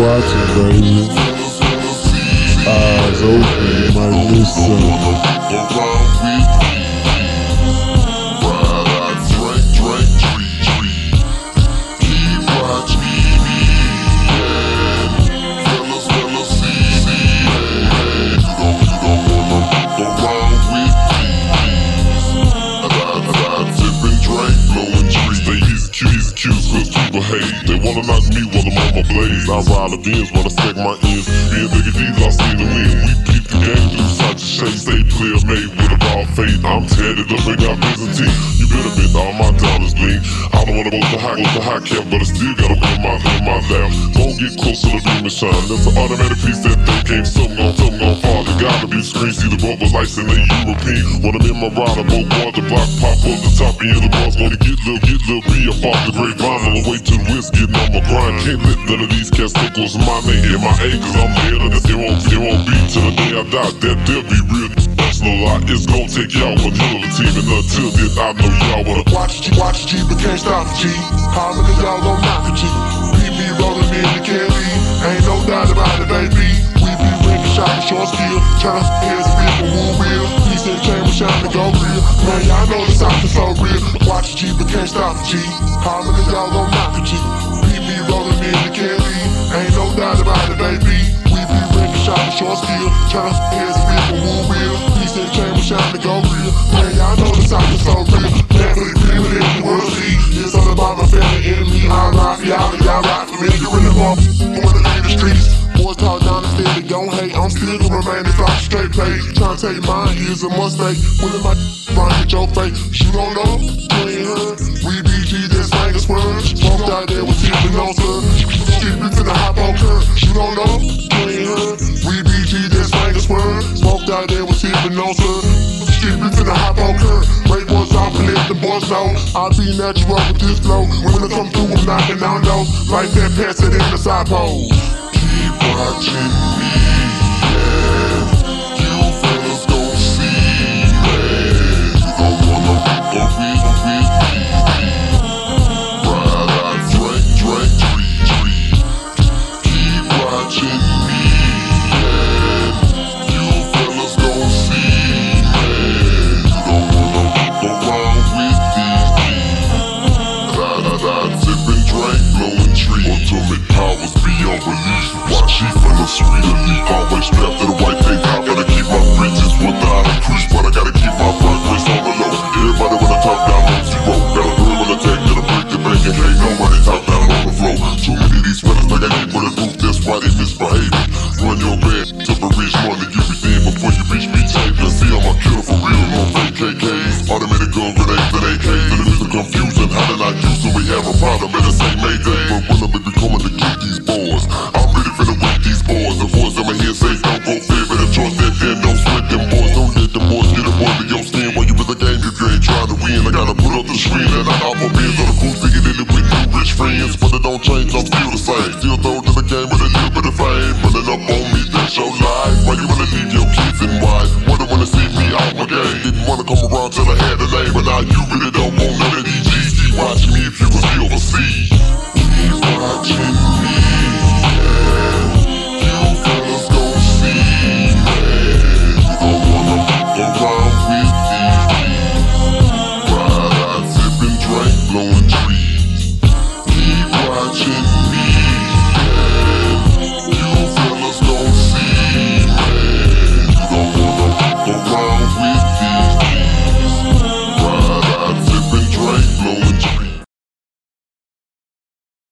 watching, baby. Eyes open, my might miss blaze. I ride the Benz when I stack my ends. And Biggie D's lost in the win. We game such a shade. Stay player made with a raw faith. I'm tatted up and got Byzantine. You better bet all my dollars lean. I don't wanna go to high, go to high cap, but I still gotta wear my in my lap. Don't get close to the beam and shine. That's an automatic piece that they came. Something on, something on fall. It gotta be screen. See the bubble lights in the European. When I'm in my rider, both boys, the block pop up the top end. The boss gonna get little, get little. Be a off the grapevine on the way to the west, getting on my grind. Can't let none of these cats think what's my name in my A, cause I'm the head of. It won't, it won't be till the day Die. That they'll be real. No lie. It's gonna take y'all hell team. And until then, I know y'all wanna Watch G, watch G, but can't stop G. How many y'all gon' knock a G? PB rolling in the candy. Ain't no doubt about it, baby. We be ringing shot short skill. Tryna a bit for who will. Peace in the chamber, shine to go real. Man, y'all know the sound is so real. Watch G, but can't stop G. How many y'all gon' knock a G? PB rolling me in the candy. With short skill. A bit for who will. Peace in the chamber, shine to go real. Man, y'all know the sound is so real. Man, for the people in the world see. It's all about my family, enemy. I ride y'all, and y'all ride for me. You really want wanna leave the streets. Boys talk down the city, don't hate. I'm still gonna remain this off straight page. Tryna take mine is a mistake. When my run with your face, you don't know. You ain't heard. We BG, that's finger spurge. Walked out there with tipping on sir. Skip it to the hop curb. You don't know. You ain't heard. Out tipping on sir. Skip it to the hop on curb. Break off and let the boys know. I be natural with this flow. When I come through, I'm knocking down doors. Like that, pass it in the side pole. keep watching me. Yeah, they misbehaving. Run your bed to the more than you dead before you reach me tape. Let's see I'm a killer for real, no fake KKs. Automatic gun grenades and AKs. And it's a confusion, how did I use so we have a problem? Better say Mayday. But when I'm be coming to get these boys, I'm ready for the with these boys. The voice in my head say don't go fair, but trust that then don't sweat them boys. Don't let them boys get up under your skin while you in the game if you ain't trying to win. I gotta put up the screen and I my beers on the cool thinking in it with new rich friends. But it don't change, I'm Why you wanna leave your kids and wife? Why they wanna see me out my game? Didn't wanna come around till I had a name, but now you really don't want none of these G's. Keep watching me if you was overseas.